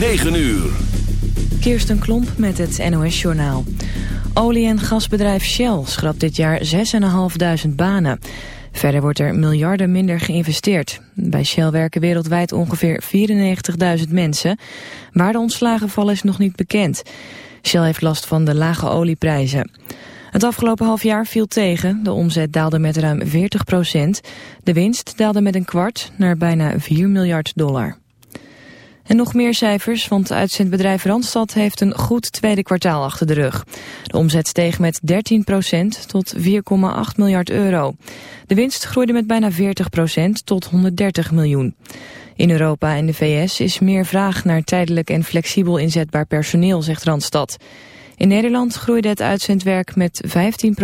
9 uur. Kirsten Klomp met het NOS-journaal. Olie- en gasbedrijf Shell schrapt dit jaar 6.500 banen. Verder wordt er miljarden minder geïnvesteerd. Bij Shell werken wereldwijd ongeveer 94.000 mensen. Waar de ontslagen vallen is nog niet bekend. Shell heeft last van de lage olieprijzen. Het afgelopen half jaar viel tegen. De omzet daalde met ruim 40 procent. De winst daalde met een kwart naar bijna 4 miljard dollar. En nog meer cijfers, want uitzendbedrijf Randstad heeft een goed tweede kwartaal achter de rug. De omzet steeg met 13% tot 4,8 miljard euro. De winst groeide met bijna 40% tot 130 miljoen. In Europa en de VS is meer vraag naar tijdelijk en flexibel inzetbaar personeel, zegt Randstad. In Nederland groeide het uitzendwerk met 15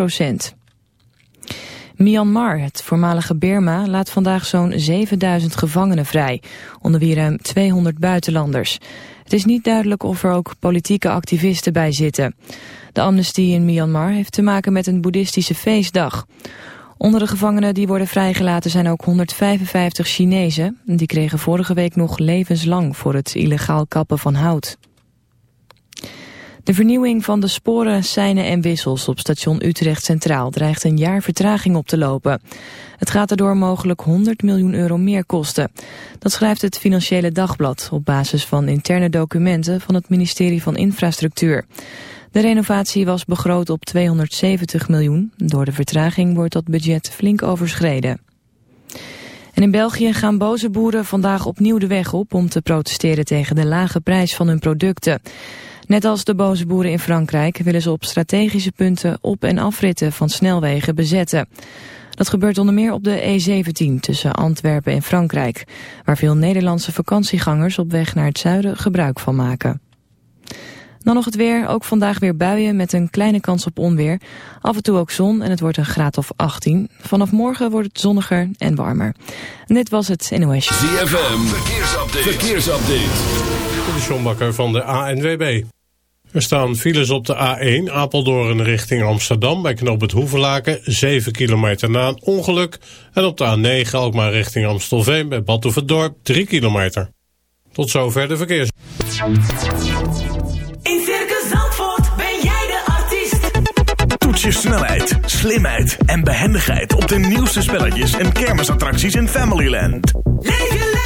Myanmar, het voormalige Burma, laat vandaag zo'n 7000 gevangenen vrij, onder wie ruim 200 buitenlanders. Het is niet duidelijk of er ook politieke activisten bij zitten. De amnestie in Myanmar heeft te maken met een boeddhistische feestdag. Onder de gevangenen die worden vrijgelaten zijn ook 155 Chinezen. Die kregen vorige week nog levenslang voor het illegaal kappen van hout. De vernieuwing van de sporen, seinen en wissels op station Utrecht Centraal dreigt een jaar vertraging op te lopen. Het gaat erdoor mogelijk 100 miljoen euro meer kosten. Dat schrijft het Financiële Dagblad op basis van interne documenten van het ministerie van Infrastructuur. De renovatie was begroot op 270 miljoen. Door de vertraging wordt dat budget flink overschreden. En in België gaan boze boeren vandaag opnieuw de weg op om te protesteren tegen de lage prijs van hun producten. Net als de boze boeren in Frankrijk willen ze op strategische punten op- en afritten van snelwegen bezetten. Dat gebeurt onder meer op de E17 tussen Antwerpen en Frankrijk, waar veel Nederlandse vakantiegangers op weg naar het zuiden gebruik van maken. Dan nog het weer, ook vandaag weer buien met een kleine kans op onweer. Af en toe ook zon en het wordt een graad of 18. Vanaf morgen wordt het zonniger en warmer. En dit was het NOS. ZFM, verkeersupdate. verkeersupdate. De Sjombakker van de ANWB. Er staan files op de A1 Apeldoorn richting Amsterdam bij knoop het Hoevelaken, 7 kilometer na een ongeluk. En op de A9 Alkmaar richting Amstelveen bij Badhoevedorp, 3 kilometer. Tot zover de verkeers. In Circus Zandvoort ben jij de artiest. Toets je snelheid, slimheid en behendigheid op de nieuwste spelletjes en kermisattracties in Familyland. Leef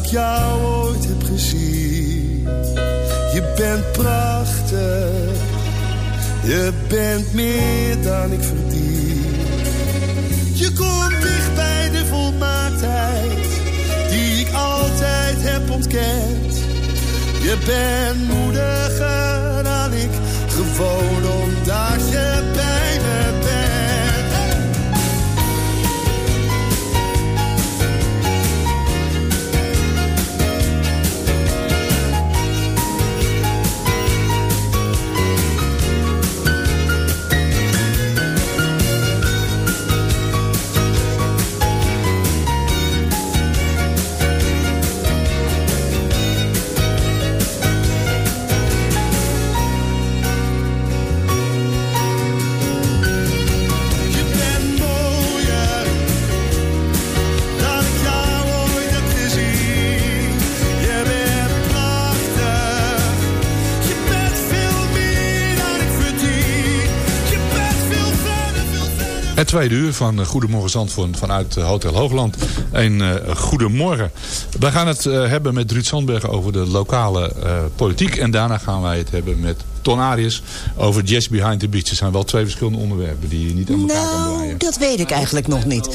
Jou ooit heb gezien. Je bent prachtig, je bent meer dan ik verdien. Je komt dicht bij de volmaaktheid, die ik altijd heb ontkend. Je bent moediger dan ik, gewoon omdat je tweede uur van eh, Goedemorgen Zandvoort vanuit eh, Hotel Hoogland. Een uh, goedemorgen. Wij gaan het hebben met Ruud Sandberg over de lokale politiek. En daarna gaan wij het hebben met Ton Arias over Jazz Behind the Beach. Er zijn wel twee verschillende onderwerpen die je niet aan elkaar kan Nou, dat weet ik eigenlijk nog niet.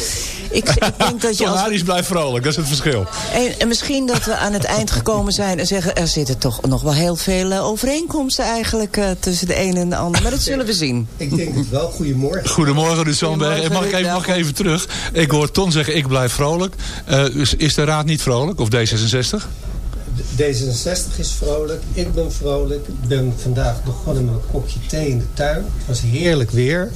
Ik, ik denk dat je Ton als... Arias blijft vrolijk, dat is het verschil. En, en misschien dat we aan het eind gekomen zijn en zeggen... er zitten toch nog wel heel veel eh, overeenkomsten eigenlijk eh, tussen de een en de ander. Maar dat zullen we zien. Ik denk het wel. Goedemorgen. Goedemorgen Ruud Mag ik, even, mag ik even terug? Ik hoor Ton zeggen ik blijf vrolijk. Eh, is de raad niet vrolijk? Of D66? D66 is vrolijk. Ik ben vrolijk. Ik ben vandaag begonnen met een kopje thee in de tuin. Het was heerlijk weer.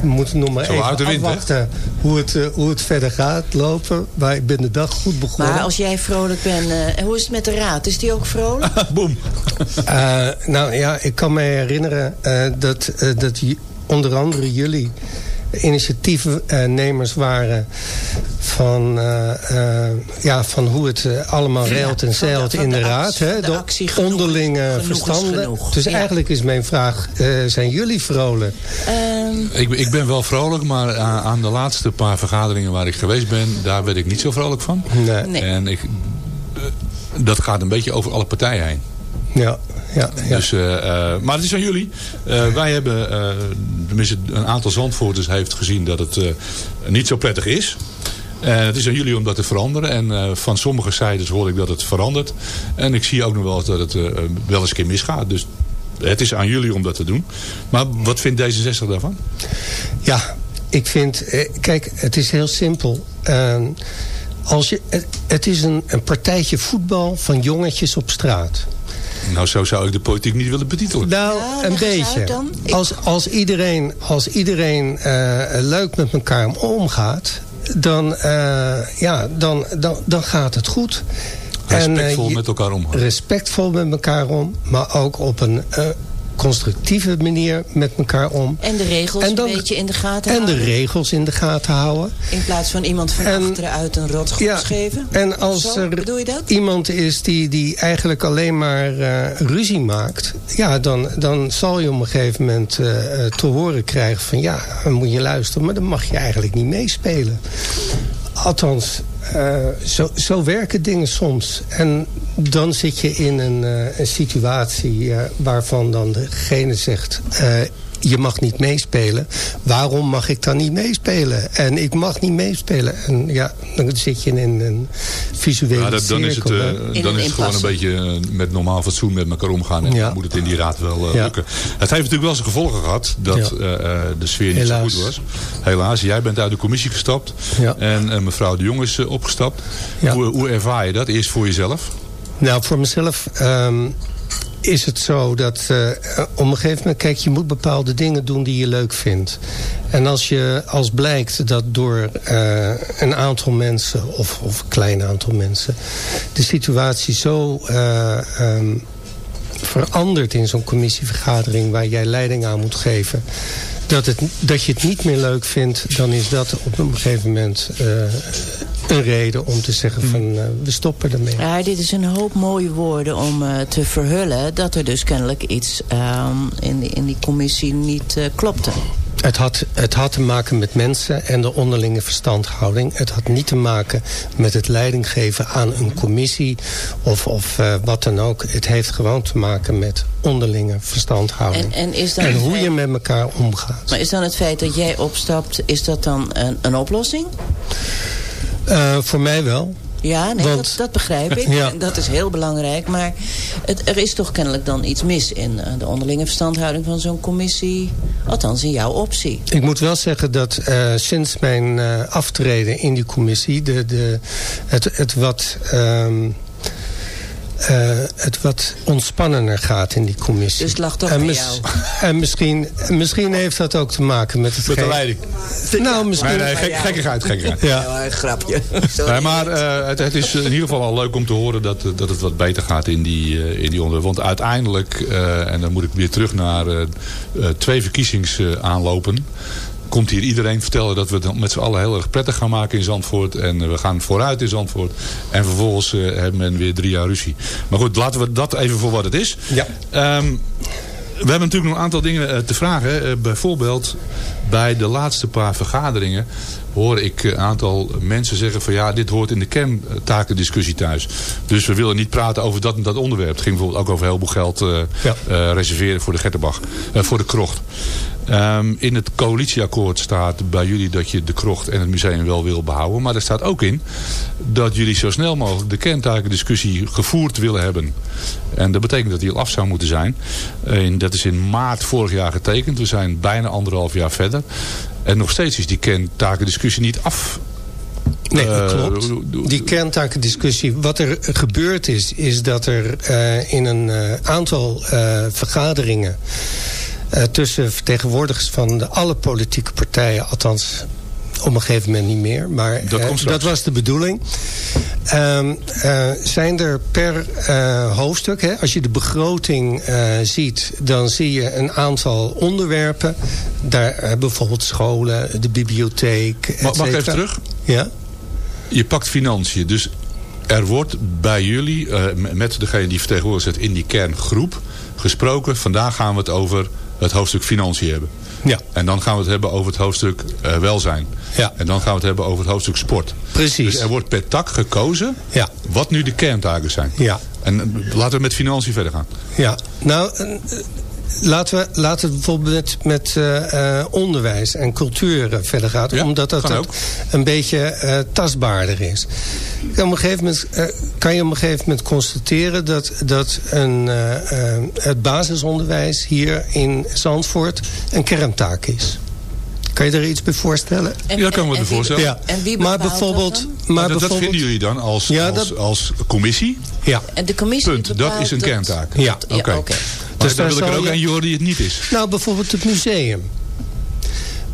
We moeten nog maar Zo even wind, afwachten hoe het, eh, hoe het verder gaat lopen. Maar ik ben de dag goed begonnen. Maar als jij vrolijk bent, eh, en hoe is het met de raad? Is die ook vrolijk? Boom. Eh, nou ja, ik kan me herinneren eh, dat, eh, dat onder andere jullie initiatiefnemers waren van, eh, eh, ja, van hoe het eh, allemaal Ja, reilt en zeilt in de, de raad. hè, de de actie genoeg- onderlinge verstanden. Dus Ja. eigenlijk is mijn vraag, eh, zijn jullie vrolijk? Ehm, Ik, ik ben wel vrolijk, maar aan, aan de laatste paar vergaderingen waar ik geweest ben, daar werd ik niet zo vrolijk van. Nee. nee. En ik, dat gaat een beetje over alle partijen heen. Ja, ja, ja. Dus, eh, eh, maar het is aan jullie. Eh, wij hebben, tenminste een aantal Zandvoorters heeft gezien dat het niet zo prettig is. En het is aan jullie om dat te veranderen. En van sommige zijdes hoor ik dat het verandert. En ik zie ook nog wel eens dat het wel eens een keer misgaat. Dus het is aan jullie om dat te doen. Maar wat vindt D66 daarvan? Ja, ik vind... Kijk, het is heel simpel. Ehm, als je, het, het is een, een partijtje voetbal van jongetjes op straat. Nou, zo zou ik de politiek niet willen betitelen. Nou, Ja, een beetje. Als, als iedereen, als iedereen eh, leuk met elkaar omgaat... Dan, eh, ja, dan, dan, dan gaat het goed. Respectvol eh, met elkaar omgaan. Respectvol met elkaar om. Maar ook op een eh, constructieve manier met elkaar om. en de regels En dan- een beetje in de gaten En de houden. regels in de gaten houden. In plaats van iemand van En- achteruit een rotgons geven. En als Zo, er iemand is die, die eigenlijk alleen maar eh, ruzie maakt... ja, dan, dan zal je op een gegeven moment eh, eh, te horen krijgen van... ja, dan moet je luisteren, maar dan mag je eigenlijk niet meespelen. Althans, eh, zo, zo werken dingen soms. En dan zit je in een, eh, een situatie eh, waarvan dan degene zegt... je mag niet meespelen. Waarom mag ik dan niet meespelen? En ik mag niet meespelen. En ja, dan zit je in een visuele Ja, dat, dan is het, eh, dan is het gewoon een beetje eh, met normaal fatsoen met elkaar omgaan. En Ja. dan moet het in die raad wel eh, Ja. lukken. Het heeft natuurlijk wel zijn gevolgen gehad dat Ja. eh, eh, de sfeer niet Helaas. zo goed was. Helaas, jij bent uit de commissie gestapt. Ja. En eh, mevrouw de Jong is opgestapt. Ja. Hoe, hoe ervaar je dat? Eerst voor jezelf. Nou, voor mezelf ehm, is het zo dat eh, op een gegeven moment... kijk, je moet bepaalde dingen doen die je leuk vindt. En als, je, als blijkt dat door eh, een aantal mensen... Of, of een klein aantal mensen... de situatie zo... eh, ehm, verandert in zo'n commissievergadering... waar jij leiding aan moet geven... Dat, het, dat je het niet meer leuk vindt... dan is dat op een gegeven moment een reden om te zeggen van... eh, we stoppen ermee. Ja, dit is een hoop mooie woorden om eh, te verhullen... dat er dus kennelijk iets ehm, in, die, in die commissie niet eh, klopte. Het had, het had te maken met mensen en de onderlinge verstandhouding. Het had niet te maken met het leidinggeven aan een commissie of, of eh, wat dan ook. Het heeft gewoon te maken met onderlinge verstandhouding. En, en, is dan En hoe feit- je met elkaar omgaat. Maar is dan het feit dat jij opstapt, is dat dan een, een oplossing? Eh, voor mij wel. Ja, nee, Want- dat, dat begrijp ik. Ja. Dat is heel belangrijk. Maar het, er is toch kennelijk dan iets mis in eh, de onderlinge verstandhouding van zo'n commissie. Althans, in jouw optie. Ik moet wel zeggen dat eh, sinds mijn aftreden in die commissie... De, de, het, het, wat, ehm, eh, het wat ontspannender gaat in die commissie. Dus het lag toch en, mis- jou? en misschien, misschien heeft dat ook te maken met het... Met de leiding. Nou, misschien... Nee, nee, gek, gekkigheid, gekkigheid. Ja. een grapje. Nee, maar eh, het, het is in ieder geval al leuk om te horen dat, eh, dat het wat beter gaat in die, in die onderwerpen. Want uiteindelijk, eh, en dan moet ik weer terug naar twee verkiezingsaanlopen... komt hier iedereen vertellen dat we het met z'n allen heel erg prettig gaan maken in Zandvoort. En eh, we gaan vooruit in Zandvoort. En vervolgens eh hebben men weer drie jaar ruzie. Maar goed, laten we dat even voor wat het is. Ja. Ehm, we hebben natuurlijk nog een aantal dingen eh, te vragen. Bijvoorbeeld bij de laatste paar vergaderingen hoor ik een aantal mensen zeggen van ja, dit hoort in de kerntakendiscussie thuis. Dus we willen niet praten over dat en dat onderwerp. Het ging bijvoorbeeld ook over heel veel geld eh, Ja. eh, reserveren voor de Getterbach, eh, voor de krocht. Ehm, in het coalitieakkoord staat bij jullie dat je de krocht en het museum wel wil behouden. Maar er staat ook in dat jullie zo snel mogelijk de kerntakendiscussie gevoerd willen hebben. En dat betekent dat die al af zou moeten zijn. En dat is in maart vorig jaar getekend. We zijn bijna anderhalf jaar verder. En nog steeds is die kerntakendiscussie niet af. Nee, dat Eh, klopt. Die kerntakendiscussie. Wat er gebeurd is, is dat er eh, in een eh, aantal vergaderingen... tussen vertegenwoordigers van de, alle politieke partijen... althans op een gegeven moment niet meer. Maar Dat eh, dat was de bedoeling. Ehm, eh, zijn er per eh, hoofdstuk, hè, als je de begroting ziet... dan zie je een aantal onderwerpen. Daar bijvoorbeeld scholen, de bibliotheek... Mag, mag ik even terug? Ja? Je pakt financiën. Dus er wordt bij jullie, met degene die vertegenwoordigd zit in die kerngroep, gesproken. Vandaag gaan we het over het hoofdstuk financiën hebben. Ja. En dan gaan we het hebben over het hoofdstuk eh, welzijn. Ja. En dan gaan we het hebben over het hoofdstuk sport. Precies. Dus er wordt per tak gekozen Ja. wat nu de kerntaken zijn. Ja. En eh, laten we met financiën verder gaan. Ja, nou, eh, laten we, laten we bijvoorbeeld met, met eh, eh, onderwijs en cultuur eh, verder gaan. Ja, omdat dat een beetje eh, tastbaarder is. Op een gegeven moment, eh, kan je op een gegeven moment constateren dat, dat een, het basisonderwijs hier in Zandvoort een kerntaak is. Kan je er iets bij voorstellen? En- Ja, dat kan ik me en- voorstellen. Ja. En wie maar bijvoorbeeld, dan? maar Maar dat, dat bijvoorbeeld, vinden jullie dan als, Ja, als, dat- als commissie? Ja, En de commissie Punt. Dat is een kerntaak. Ja. Ja, Oké. Dus dan daar wil ik er ook je- een horen die het niet is. Nou, bijvoorbeeld het museum.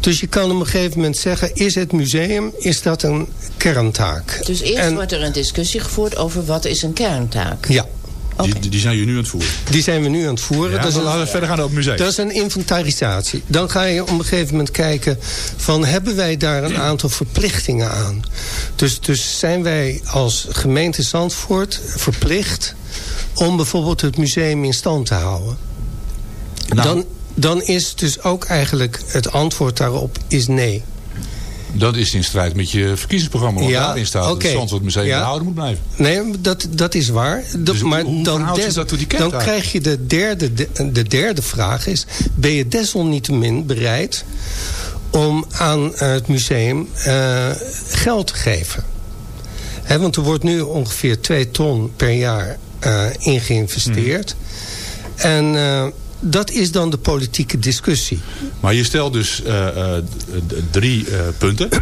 Dus je kan op een gegeven moment zeggen... is het museum, is dat een kerntaak? Dus eerst En- wordt er een discussie gevoerd over wat is een kerntaak. Ja. Die, die zijn jullie nu aan het voeren. die zijn we nu aan het voeren. Ja, dat, is een, laten we verder gaan op het museum. dat is een inventarisatie. Dan ga je op een gegeven moment kijken... van hebben wij daar een aantal verplichtingen aan? Dus, dus zijn wij als gemeente Zandvoort verplicht... om bijvoorbeeld het museum in stand te houden? Nou. Dan, dan is dus ook eigenlijk het antwoord daarop is nee. Dat is in strijd met je verkiezingsprogramma. Wat Ja, daarin staat dat het Museum Ja. behouden moet blijven. Nee, dat, dat is waar. Dat, Dus maar hoe dan, des- dat die dan krijg je de derde, de, de derde vraag is... ben je desalniettemin bereid om aan eh, het museum eh, geld te geven? Want er wordt nu ongeveer 2 ton per jaar in geïnvesteerd. Mhm. En eh, dat is dan de politieke discussie. Maar je stelt dus eh, eh, drie eh, punten.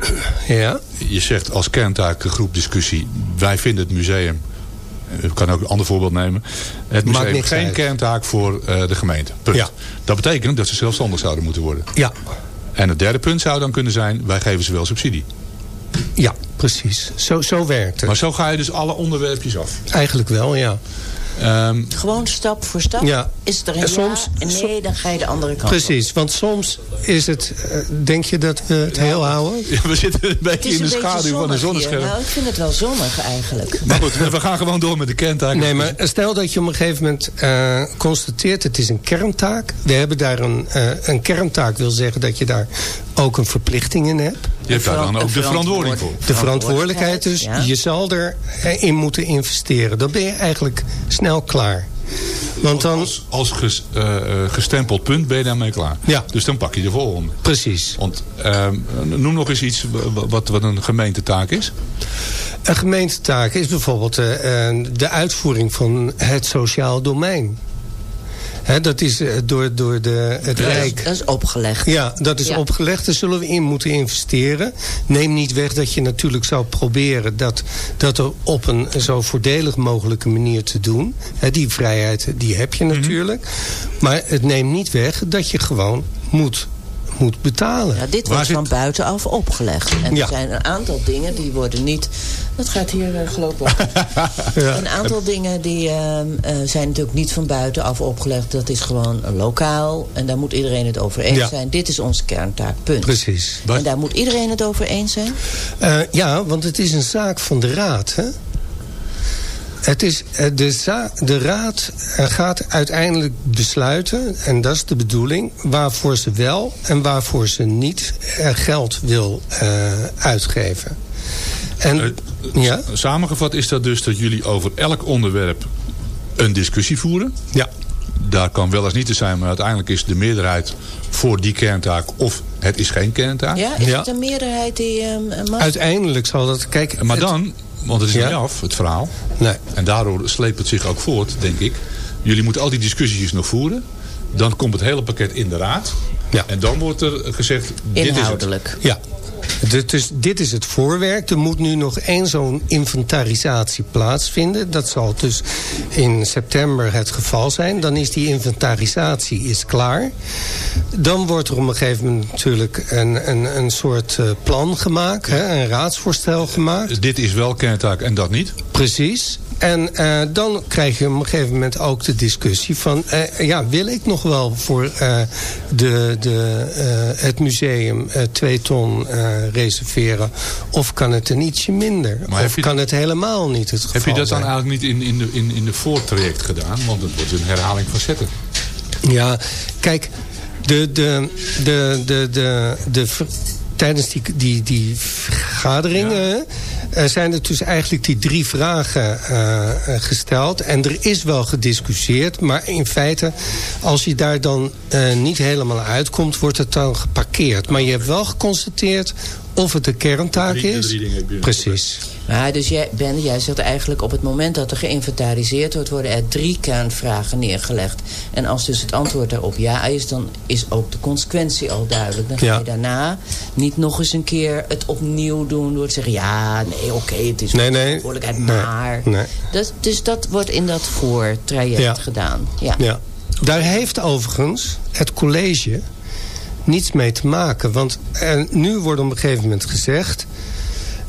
Ja, Je zegt als kerntaak de groep discussie. Wij vinden het museum. eh, Ik kan ook een ander voorbeeld nemen. Het Maakt museum niks geen uit. kerntaak voor eh, de gemeente. Punt. Ja. Dat betekent dat ze zelfstandig zouden moeten worden. ja, En het derde punt zou dan kunnen zijn. Wij geven ze wel subsidie. ja precies. Zo, zo werkt het. Maar zo ga je dus alle onderwerpjes af. Eigenlijk wel, ja. Ehm, Gewoon stap voor stap. Ja. Is het er een En soms- ja en nee, dan ga je de andere kant op. Precies, want soms is het... eh, denk je dat we het heel houden? ja, we zitten een beetje in een de beetje schaduw van de hier. zonnescherm. Nou, ik vind het wel zonnig eigenlijk. Maar goed, we gaan gewoon door met de kerntaken. Nee, maar stel dat je op een gegeven moment eh, constateert... het is een kerntaak. We hebben daar een, eh, een kerntaak wil zeggen dat je daar ook een verplichting in hebt. Je hebt daar dan ook de verantwoording voor. De verantwoordelijkheid dus. Ja. Je zal erin moeten investeren. Dan ben je eigenlijk snel klaar. Want dan... Als, als ges- eh, eh, gestempeld punt ben je daarmee klaar. Ja. Dus dan pak je de volgende. Precies. Want ehm, noem nog eens iets wa- wat, wat een gemeentetaak is. Een gemeentetaak is bijvoorbeeld eh, eh, de uitvoering van het sociaal domein. Hè, dat is eh, door, door de, het Dat is, Rijk. dat is opgelegd. Ja, dat is Ja. opgelegd. Daar zullen we in moeten investeren. Neem niet weg dat je natuurlijk zou proberen dat, dat er op een zo voordelig mogelijke manier te doen. Hè, die vrijheid die heb je natuurlijk. Maar het neemt niet weg dat je gewoon moet, moet betalen. Ja, dit wordt van buitenaf opgelegd. En Ja. er zijn een aantal dingen die worden niet... Dat gaat hier uh, geloof ik. Ja. Een aantal dingen die ehm, eh, zijn natuurlijk niet van buitenaf opgelegd. Dat is gewoon lokaal. En daar moet iedereen het over eens zijn. Dit is onze kerntaak, punt. Precies. En daar moet iedereen het over eens zijn? Eh, ja, want het is een zaak van de raad. Hè? Het is, eh, de, de raad eh, gaat uiteindelijk besluiten, en dat is de bedoeling... waarvoor ze wel en waarvoor ze niet eh, geld wil eh, uitgeven. En, ja, Samengevat is dat dus dat jullie over elk onderwerp een discussie voeren. ja, Daar kan wel eens niet te zijn, maar uiteindelijk is de meerderheid voor die kerntaak of het is geen kerntaak. Ja, is Ja. het een meerderheid die... ehm mag? uiteindelijk zal dat... Kijk, Maar het- dan, want het is Ja. niet af, het verhaal. Nee. En daardoor sleept het zich ook voort, denk ik. Jullie moeten al die discussies nog voeren. Dan komt het hele pakket in de raad. Ja. En dan wordt er gezegd, dit is het. Inhoudelijk. Ja. Dit is, dit is het voorwerk. Er moet nu nog één zo'n inventarisatie plaatsvinden. Dat zal dus in september het geval zijn. Dan is die inventarisatie is klaar. Dan wordt er op een gegeven moment natuurlijk een, een, een soort eh, plan gemaakt. Hè, een raadsvoorstel gemaakt. Dit is wel kerntaak en dat niet. Precies. En eh, dan krijg je op een gegeven moment ook de discussie van... eh, ja, wil ik nog wel voor eh, de, de, het museum twee ton reserveren... of kan het een ietsje minder? Maar of kan het helemaal niet het geval Heb je dat dan eigenlijk niet in, in, de, in, in de voortraject gedaan? Want het wordt een herhaling van zetten. Ja, kijk, de, de, de, de, de, de, tijdens die, die, die vergaderingen eh, zijn er dus eigenlijk die drie vragen eh, gesteld. En er is wel gediscussieerd, maar in feite, als je daar dan eh, niet helemaal uitkomt, wordt het dan geparkeerd. Maar je hebt wel geconstateerd of het een kerntaak de is. Precies. Ja, dus jij, Ben, jij zegt eigenlijk op het moment dat er geïnventariseerd wordt... worden er drie kernvragen neergelegd. En als dus het antwoord daarop ja is... dan is ook de consequentie al duidelijk. Dan ga Ja. je daarna niet nog eens een keer het opnieuw doen... door te zeggen, ja, nee, oké, het is Nee, verantwoordelijkheid, maar... nee. Dat, dus dat wordt in dat voortraject Ja. gedaan. Ja. Ja. Daar heeft overigens het college niets mee te maken. Want eh, nu wordt op een gegeven moment gezegd...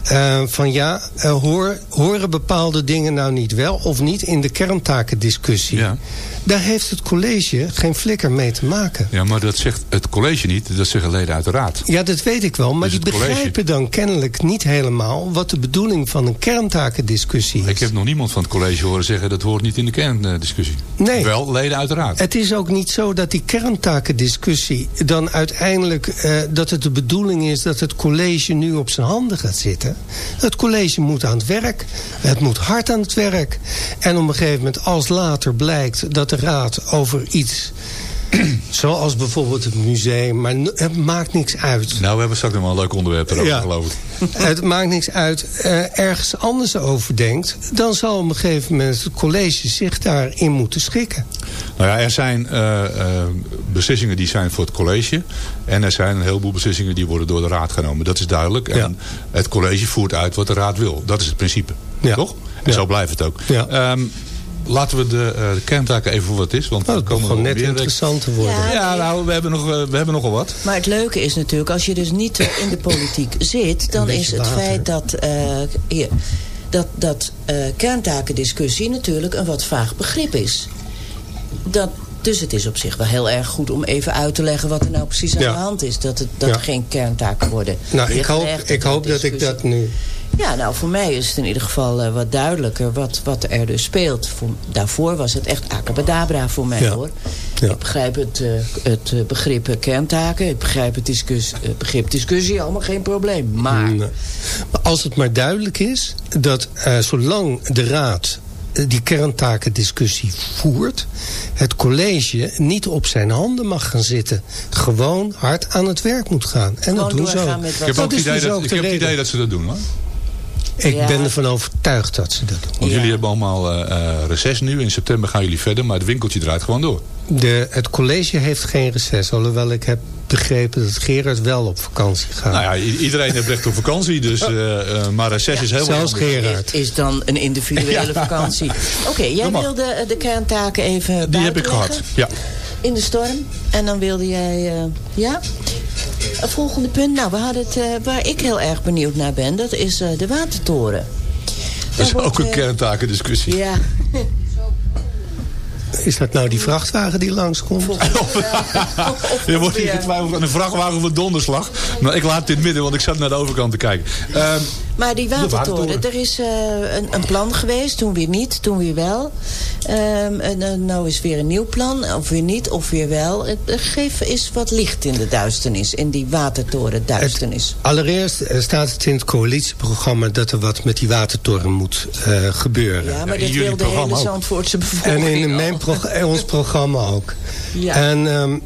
eh, van ja, eh, hoor, horen bepaalde dingen nou niet wel of niet in de kerntakendiscussie? Ja. Daar heeft het college geen flikker mee te maken. Ja, maar dat zegt het college niet. Dat zeggen leden uit de raad. Ja, dat weet ik wel. Maar Dus die college- begrijpen dan kennelijk niet helemaal... wat de bedoeling van een kerntakendiscussie is. Ik heb nog niemand van het college horen zeggen dat hoort niet in de kerndiscussie. Nee. Wel leden uit de raad. Het is ook niet zo dat die kerntakendiscussie dan uiteindelijk... eh, dat het de bedoeling is dat het college nu op zijn handen gaat zitten. Het college moet aan het werk. Het moet hard aan het werk. En op een gegeven moment als later blijkt dat de raad over iets... zoals bijvoorbeeld het museum, maar het maakt niks uit. Nou, we hebben straks nog wel een leuk onderwerp erover, Ja. geloof ik. Het maakt niks uit. eh, ergens anders over denkt... dan zal op een gegeven moment het college zich daarin moeten schikken. Nou ja, er zijn eh, eh, beslissingen die zijn voor het college. En er zijn een heleboel beslissingen die worden door de raad genomen. Dat is duidelijk. En Ja. het college voert uit wat de raad wil. Dat is het principe. Ja. Toch? En zo blijft het ook. Ja. Ehm, laten we de, eh, de kerntaken even voor wat het is. Want het komen begon nog net meer- interessant te worden. Ja. Ja, nou, we hebben, nog, eh, we hebben nogal wat. Maar het leuke is natuurlijk, als je dus niet in de politiek zit... dan is het feit dat... eh, hier, dat, dat eh, kerntakendiscussie natuurlijk een wat vaag begrip is. Dat, dus het is op zich wel heel erg goed om even uit te leggen... wat er nou precies aan Ja. de hand is. Dat het dat Ja. er geen kerntaken worden Nou, ik hoop, ik hoop dat ik dat nu... Ja, nou, voor mij is het in ieder geval eh, wat duidelijker wat, wat er dus speelt. Voor, daarvoor was het echt acabadabra voor mij, Ja. hoor. Ja. Ik begrijp het, eh, het eh, begrip kerntaken. Ik begrijp het discus, eh, begrip discussie, allemaal geen probleem. Maar Nee. Maar als het maar duidelijk is dat eh, zolang de Raad die kerntakendiscussie voert... het college niet op zijn handen mag gaan zitten. Gewoon hard aan het werk moet gaan. En dat doen ze ook. met wat- Ik heb ook het idee, dat, ik heb het idee dat ze dat doen hoor. Ik Ja. ben ervan overtuigd dat ze dat doen. Want Ja. jullie hebben allemaal eh eh, reces nu. In september gaan jullie verder. Maar het winkeltje draait gewoon door. De, het college heeft geen reces. Alhoewel ik heb begrepen dat Gerard wel op vakantie gaat. Nou ja, iedereen heeft recht op vakantie. Dus, eh, eh, maar reces is heel Zelfs anders. Gerard. is, is dan een individuele Ja. vakantie. Oké, jij wilde de kerntaken even Die heb ik gehad. Ja. In de storm. En dan wilde jij... eh, ja? Het volgende punt. Nou, we hadden het, eh, waar ik heel erg benieuwd naar ben... dat is eh, de watertoren. Dat is ook een eh, kerntakendiscussie. Ja, Is dat nou die vrachtwagen die langskomt? Er wordt hier getwijfeld aan een vrachtwagen van donderslag. Maar ik laat het in het midden, want ik zat naar de overkant te kijken. Ehm, maar die watertoren, watertoren. er is eh, een, een plan geweest. Toen weer niet, toen weer wel. Ehm, en eh, nou is weer een nieuw plan. Of weer niet, of weer wel. Het, geef eens wat licht in de duisternis. In die watertoren duisternis. Allereerst staat het in het coalitieprogramma dat er wat met die watertoren moet eh, gebeuren. Ja, maar in dat wil de hele. Zandvoortse En bevolking in, al. mijn in ons programma ook. Ja. En ehm,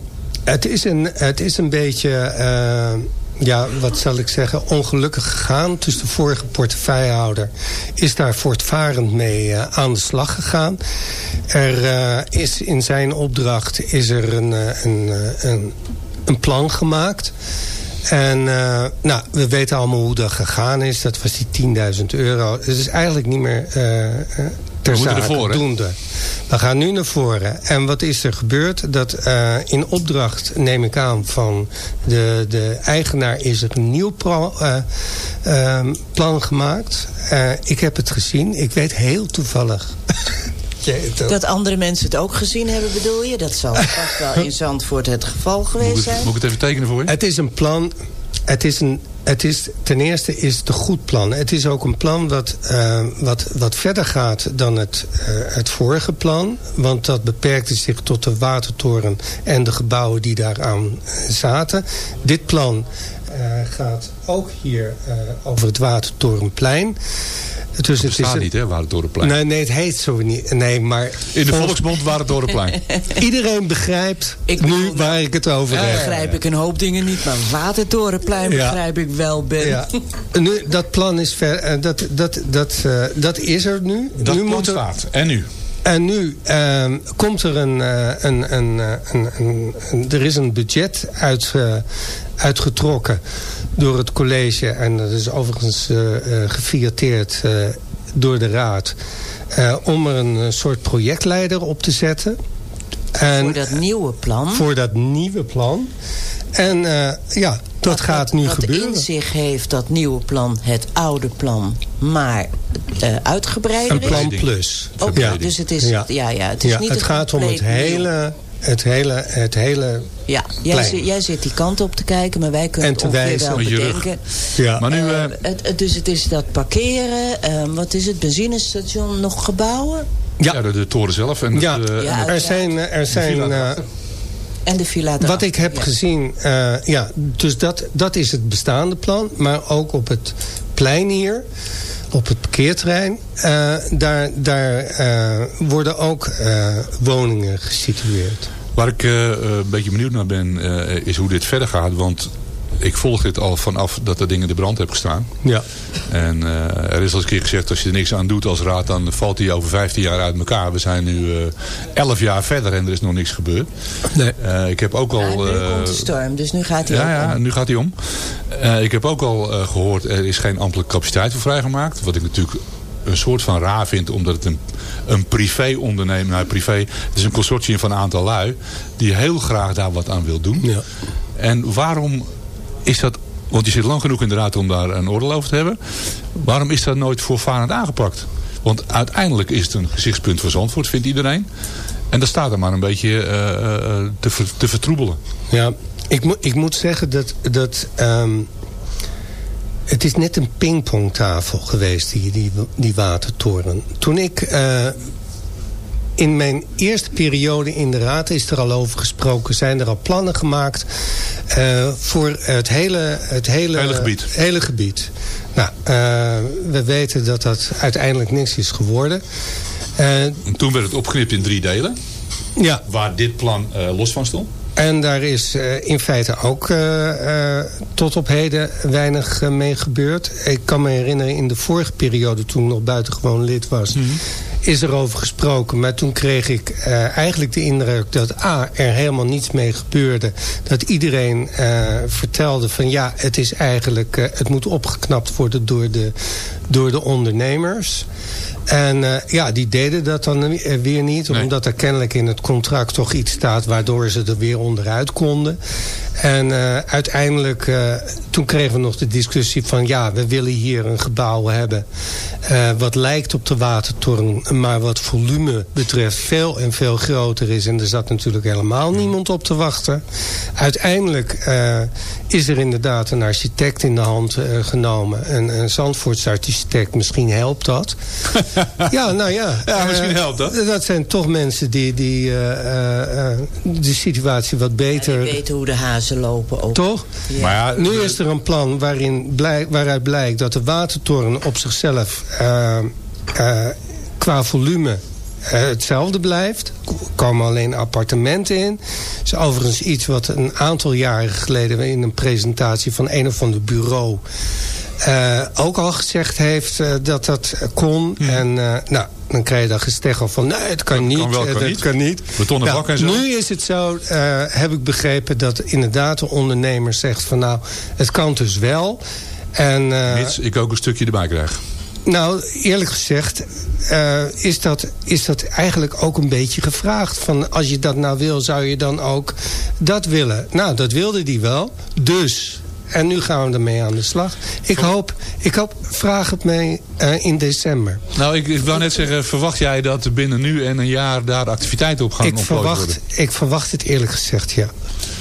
het, is een, het is een beetje, eh, ja, wat zal ik zeggen, ongelukkig gegaan. Dus de vorige portefeuillehouder is daar voortvarend mee eh, aan de slag gegaan. Er eh, is in zijn opdracht is er een, eh, een, eh, een, een plan gemaakt. En eh, nou, we weten allemaal hoe dat gegaan is. Dat was die 10.000 euro. Het is eigenlijk niet meer eh, eh, ter zake doende. We gaan nu naar voren. En wat is er gebeurd? Dat eh, in opdracht, neem ik aan, van de, de eigenaar... is er een nieuw pro- eh, ehm, plan gemaakt. Eh, ik heb het gezien. Ik weet heel toevallig... Dat andere mensen het ook gezien hebben, bedoel je? Dat zal vast wel in Zandvoort het geval moet, geweest ik, zijn. moet ik het even tekenen voor je? Het is een plan. Het is een. Het is, ten eerste is het een goed plan. Het is ook een plan wat, eh, wat, wat verder gaat dan het, eh, het vorige plan. Want dat beperkte zich tot de watertoren en de gebouwen die daaraan zaten. Dit plan gaat ook hier eh, over het Watertorenplein. Dus Het bestaat niet, hè, Watertorenplein. Nee, nee, het heet zo niet. Nee, maar In de volksmond Watertorenplein. iedereen begrijpt Ik nu bedoel, waar ik het over heb. begrijp ik een hoop dingen niet, maar Watertorenplein Ja. begrijp ik wel, Ben. Ja. Nu, dat plan is ver, eh, dat, dat, dat, eh, dat is er nu. Dat nu plan moet er- staat. En nu? En nu ehm, komt er een, eh, een, een, eh, een, een, een- Er is een budget uit, eh, uitgetrokken door het college. En dat is overigens gefiateerd eh, door de raad. om er een soort projectleider op te zetten. En Voor dat nieuwe plan. voor dat nieuwe plan. En ja, dat gaat nu wat gebeuren. in zich heeft dat nieuwe plan, het oude plan, maar eh uitgebreider Een plan plus. Oké, Ja. dus het is, ja. Ja. Ja, het is ja, niet het gaat om het hele, het hele, het hele... Ja, jij, plein. zit, jij zit die kant op te kijken, maar wij kunnen En het wijzen. wel Met je rug. bedenken. Ja. Maar nu... Eh, eh, het, het- dus het is dat parkeren, eh, wat is het, benzinestation, nog gebouwen ja, ja. de, de toren zelf. En Ja. het, eh, Ja, en er zijn, eh, er zijn eh, en de villa wat ik heb Ja. gezien, eh, ja, dus dat, dat is het bestaande plan. Maar ook op het plein hier, op het parkeerterrein, eh, daar, daar eh, worden ook eh, woningen gesitueerd. Waar ik een beetje benieuwd naar ben, is hoe dit verder gaat. Want ik volg dit al vanaf dat er dingen de brand heb gestaan. Ja. En eh, er is al eens een keer gezegd, als je er niks aan doet als raad, dan valt hij over 15 jaar uit elkaar. We zijn nu eh 11 jaar verder en er is nog niks gebeurd. Nee. Eh, ik heb ook Ja, al... nu eh, komt de storm, dus nu gaat hij ja, ja, om. nu gaat hij om. Eh, ik heb ook al eh, gehoord, er is geen ambtelijke capaciteit voor vrijgemaakt. Wat ik natuurlijk een soort van raar vind, omdat het een, een privé-onderneming, nou privé, het is een consortium van een aantal lui, die heel graag daar wat aan wil doen. Ja. En waarom is dat Want je zit lang genoeg in de raad om daar een oordeel over te hebben. Waarom is dat nooit voorvarend aangepakt? Want uiteindelijk is het een gezichtspunt voor Zandvoort, vindt iedereen. En dat staat er maar een beetje eh, eh, te, ver- te vertroebelen. Ja, ik, ik moet zeggen dat... dat ehm, het is net een pingpongtafel geweest, die, die, die watertoren. Toen ik... eh, in mijn eerste periode in de raad is er al over gesproken. Zijn er al plannen gemaakt eh, voor het hele, het hele, Hele gebied. hele gebied. Nou, eh, we weten dat dat uiteindelijk niks is geworden. En toen werd het opgeknipt in drie delen. ja, Waar dit plan los van stond. En daar is in feite ook tot op heden weinig mee gebeurd. Ik kan me herinneren in de vorige periode toen ik nog buitengewoon lid was... is er over gesproken. Maar toen kreeg ik eh, eigenlijk de indruk dat A, er helemaal niets mee gebeurde. Dat iedereen eh, vertelde van ja, het is eigenlijk... eh, het moet opgeknapt worden door de, door de ondernemers... En ja, die deden dat dan weer niet. Omdat er kennelijk in het contract toch iets staat... waardoor ze er weer onderuit konden. En eh, uiteindelijk, eh, toen kregen we nog de discussie van... ja, we willen hier een gebouw hebben... eh, wat lijkt op de watertoren... maar wat volume betreft veel en veel groter is. En er zat natuurlijk helemaal niemand op te wachten. Uiteindelijk eh, is er inderdaad een architect in de hand eh, genomen. Een, een Zandvoorts architect, misschien helpt dat. ja, nou ja. Ja, misschien helpt dat. Dat zijn toch mensen die, die eh, eh, eh, de situatie wat beter... die weten hoe de lopen ook. Toch? Ja. Maar ja, Nu is er een plan waarin waaruit blijkt dat de watertoren op zichzelf eh, eh, qua volume eh, hetzelfde blijft. Er komen alleen appartementen in. Dat is overigens iets wat een aantal jaren geleden in een presentatie van een of ander bureau eh, ook al gezegd heeft eh, dat dat kon. En eh, nou, dan krijg je dan gesteggel van nee, het kan niet. kan wel, kan dat niet. kan niet. Betonnen Nou, en zo. Nu is het zo, heb ik begrepen, dat inderdaad de ondernemer zegt van nou, het kan dus wel. En, mits ik ook een stukje erbij krijg. nou, eerlijk gezegd is, dat, is dat eigenlijk ook een beetje gevraagd. Van als je dat nou wil, zou je dan ook dat willen? Nou, dat wilde die wel. Dus. En nu gaan we ermee aan de slag. Ik hoop, ik hoop vraag het mee eh, in december. Nou, ik, ik wou net zeggen, verwacht jij dat binnen nu en een jaar daar activiteiten op gaan Ik verwacht, worden? ik verwacht het eerlijk gezegd, ja.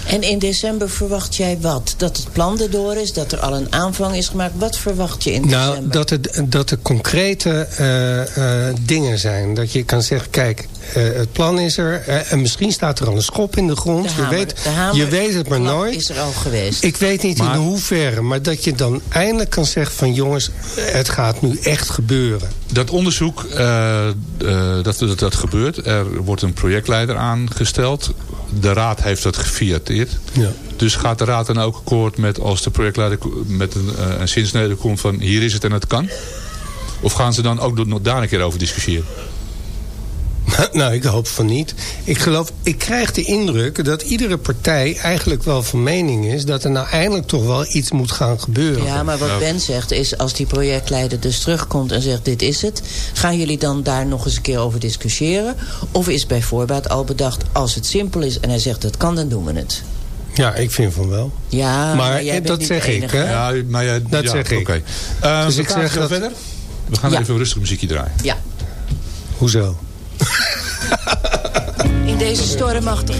En in december verwacht jij wat? Dat het plan erdoor is? Dat er al een aanvang is gemaakt? Wat verwacht je in Nou, december? dat er, dat er concrete eh, eh, dingen zijn. Dat je kan zeggen, kijk, eh, het plan is er. eh, en misschien staat er al een schop in de grond. De je, weet, de hamer- je weet het maar nooit. is er al geweest. Ik weet niet Maar- in hoeverre. Maar dat je dan eindelijk kan zeggen van... jongens, het gaat nu echt gebeuren. Dat onderzoek, eh, eh, dat, dat dat gebeurt. Er wordt een projectleider aangesteld. De raad heeft dat gefiateerd. Ja. Dus gaat de raad dan ook akkoord met als de projectleider met een, eh, een zinsnede komt van hier is het en het kan? Of gaan ze dan ook nog daar een keer over discussiëren? nou, ik hoop van niet. Ik geloof, ik krijg de indruk dat iedere partij eigenlijk wel van mening is... dat er nou eindelijk toch wel iets moet gaan gebeuren. Ja, maar wat Ben zegt is, als die projectleider dus terugkomt en zegt dit is het, gaan jullie dan daar nog eens een keer over discussiëren? Of is bij voorbaat al bedacht, als het simpel is en hij zegt het kan, dan doen we het? Ja, ik vind van wel. Ja, Maar jij bent dat niet zeg ik, hè? Ja, maar jij, Dat ja, zeg ik. oké. Eh, Dus we ik zeg dat- verder. We gaan Ja. even een rustig muziekje draaien. Ja, Hoezo? In deze stormachtig...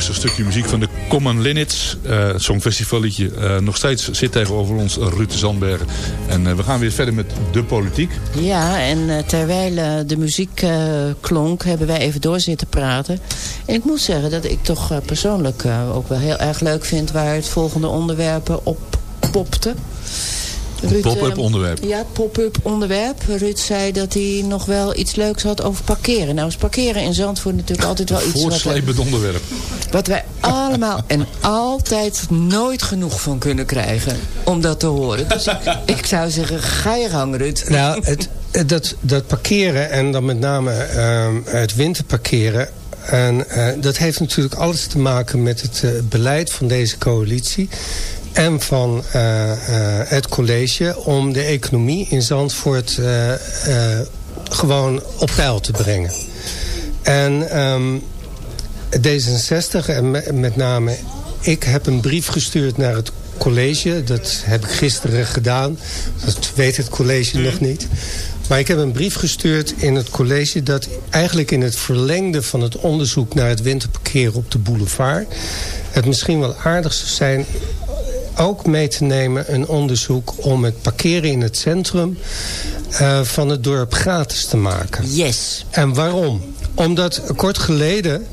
stukje muziek van de Common Linnets. Eh, nog steeds zit tegenover ons Ruud de Zandbergen. En eh, we gaan weer verder met de politiek. Ja, en terwijl de muziek klonk, hebben wij even door zitten praten. En ik moet zeggen dat ik toch persoonlijk ook wel heel erg leuk vind... waar het volgende onderwerp op popte. Ruud, Pop-up eh, onderwerp. Ja, het pop-up onderwerp. Ruud zei dat hij nog wel iets leuks had over parkeren. Nou is parkeren in Zandvoort natuurlijk altijd wel iets... wat- Voortslepend onderwerp. wat wij allemaal en altijd nooit genoeg van kunnen krijgen. Om dat te horen. Dus ik, ik zou zeggen, ga je gang, Ruud. Nou, het, dat, dat parkeren en dan met name ehm, het winterparkeren... En, eh, dat heeft natuurlijk alles te maken met het eh, beleid van deze coalitie... en van eh, eh, het college om de economie in Zandvoort eh, gewoon op peil te brengen. En ehm, D66 en me- met name ik heb een brief gestuurd naar het college. Dat heb ik gisteren gedaan. Dat weet het college nog niet. Maar ik heb een brief gestuurd in het college... dat eigenlijk in het verlengde van het onderzoek... naar het winterparkeren op de boulevard... het misschien wel aardig zou zijn ook mee te nemen een onderzoek... om het parkeren in het centrum eh, van het dorp gratis te maken. Yes. En waarom? Omdat kort geleden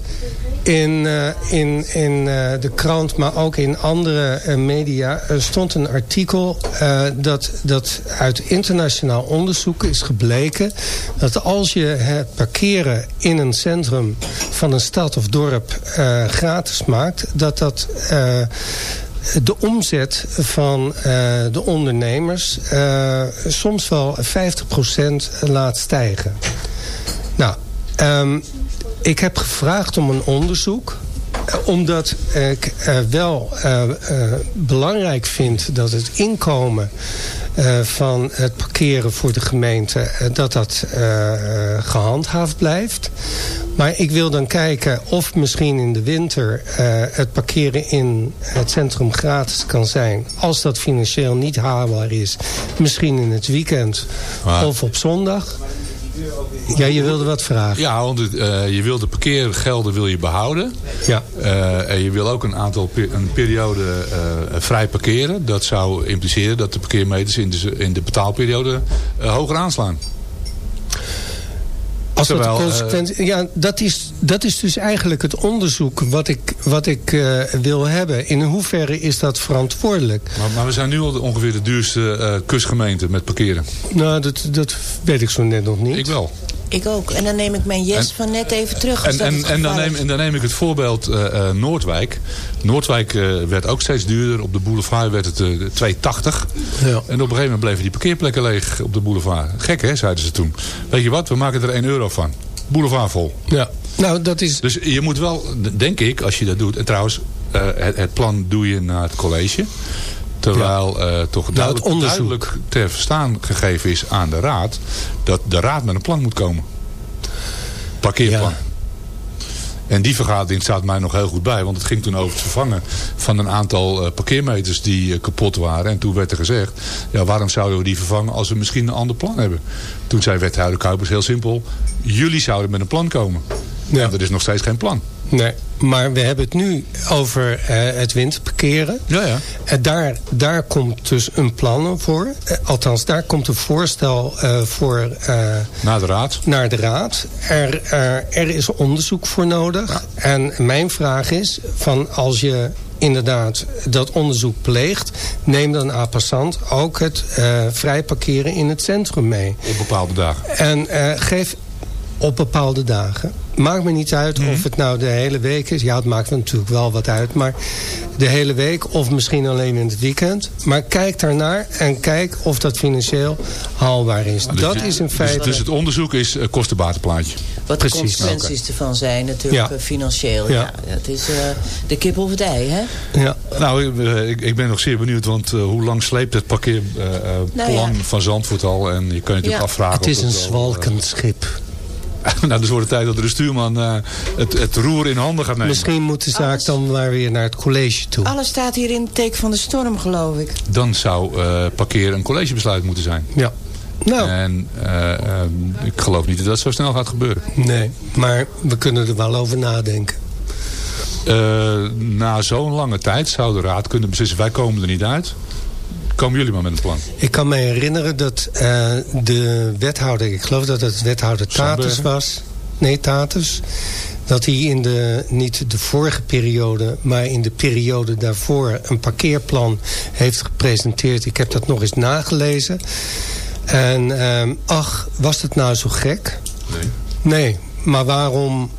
in, eh, in, in eh, de krant, maar ook in andere media... stond een artikel dat, dat uit internationaal onderzoek is gebleken... dat als je het parkeren in een centrum van een stad of dorp gratis maakt... dat dat... de omzet van eh, de ondernemers eh, soms wel 50% laat stijgen. Nou, ehm, ik heb gevraagd om een onderzoek eh, omdat ik wel belangrijk vind dat het inkomen van het parkeren voor de gemeente... dat dat eh, eh, gehandhaafd blijft. Maar ik wil dan kijken of misschien in de winter eh, het parkeren in het centrum gratis kan zijn. Als dat financieel niet haalbaar is. Misschien in het weekend Maar- of op zondag. Ja, je wilde wat vragen. Ja, want het, eh, je wil de parkeergelden wil je behouden. Ja. Eh, en je wil ook een aantal een periode vrij parkeren. Dat zou impliceren dat de parkeermeters in de, in de betaalperiode hoger aanslaan. Als dat consequentie, ja, dat is, dat is dus eigenlijk het onderzoek wat ik, wat ik eh, wil hebben. In hoeverre is dat verantwoordelijk? Maar, maar we zijn nu al de- ongeveer de duurste eh, kustgemeente met parkeren. Nou, dat, dat weet ik zo net nog niet. Ik wel. Ik ook. En dan neem ik mijn yes En- van net even terug. Als En, dat en, en, dan neem, en dan neem ik het voorbeeld eh, eh, Noordwijk. Noordwijk eh, werd ook steeds duurder. Op de boulevard werd het eh 2,80. Ja. En op een gegeven moment bleven die parkeerplekken leeg op de boulevard. Gek hè, zeiden ze toen. Weet je wat, we maken er 1 euro van. Boulevard vol. Ja. Nou, dat is... Dus je moet wel, denk ik, als je dat doet... En trouwens, eh, het, het plan doe je naar het college. Terwijl eh, toch duidelijk, onderzoek. duidelijk ter verstaan gegeven is aan de raad... dat de raad met een plan moet komen. Parkeerplan. Ja. En die vergadering staat mij nog heel goed bij. Want het ging toen over het vervangen van een aantal eh, parkeermeters die eh, kapot waren. En toen werd er gezegd, ja, waarom zouden we die vervangen als we misschien een ander plan hebben? Toen zei wethouder Kuipers heel simpel, jullie zouden met een plan komen. Ja. En er is nog steeds geen plan. Nee, maar we hebben het nu over eh, het winterparkeren. Ja, ja. En daar, daar komt dus een plan voor. Eh, althans, daar komt een voorstel eh, voor eh, Naar de raad. naar de raad. Er, eh, er is onderzoek voor nodig. En mijn vraag is, van als je inderdaad dat onderzoek pleegt... neem dan à passant ook het eh, vrij parkeren in het centrum mee. Op bepaalde dagen. En eh, geef op bepaalde dagen. Maakt me niet uit Mhm. of het nou de hele week is. Ja, het maakt me natuurlijk wel wat uit. Maar de hele week of misschien alleen in het weekend. Maar kijk daarnaar en kijk of dat financieel haalbaar is. Dus dat je- is in dus- feite... Dus, het onderzoek is uh, kostenbatenplaatje. Wat de precies. consequenties ervan zijn natuurlijk Ja. eh, financieel. Ja. Ja. dat is eh, de kip of het ei, hè? ja. Nou, ik, eh, ik, ik ben nog zeer benieuwd. Want eh, hoe lang sleept het parkeerplan Nou ja. van Zandvoort al? En je kan je natuurlijk Ja. afvragen... Het is een eh, zwalkend schip. nou, dus wordt het tijd dat de stuurman eh, het, het roer in handen gaat nemen. Misschien moet de zaak Alles- dan maar weer naar het college toe. Alles staat hier in het teken van de storm, geloof ik. Dan zou eh parkeren een collegebesluit moeten zijn. Ja. Nou, En eh, ik geloof niet dat dat zo snel gaat gebeuren. nee. Maar we kunnen er wel over nadenken. Eh, na zo'n lange tijd zou de raad kunnen beslissen, wij komen er niet uit. Komen jullie maar met een plan. Ik kan me herinneren dat eh, de wethouder, ik geloof dat het wethouder Tatus was. Nee, Tatus. Dat hij in de, niet de vorige periode, maar in de periode daarvoor een parkeerplan heeft gepresenteerd. Ik heb dat nog eens nagelezen. En ehm, ach, was het nou zo gek? Nee. Nee, maar waarom...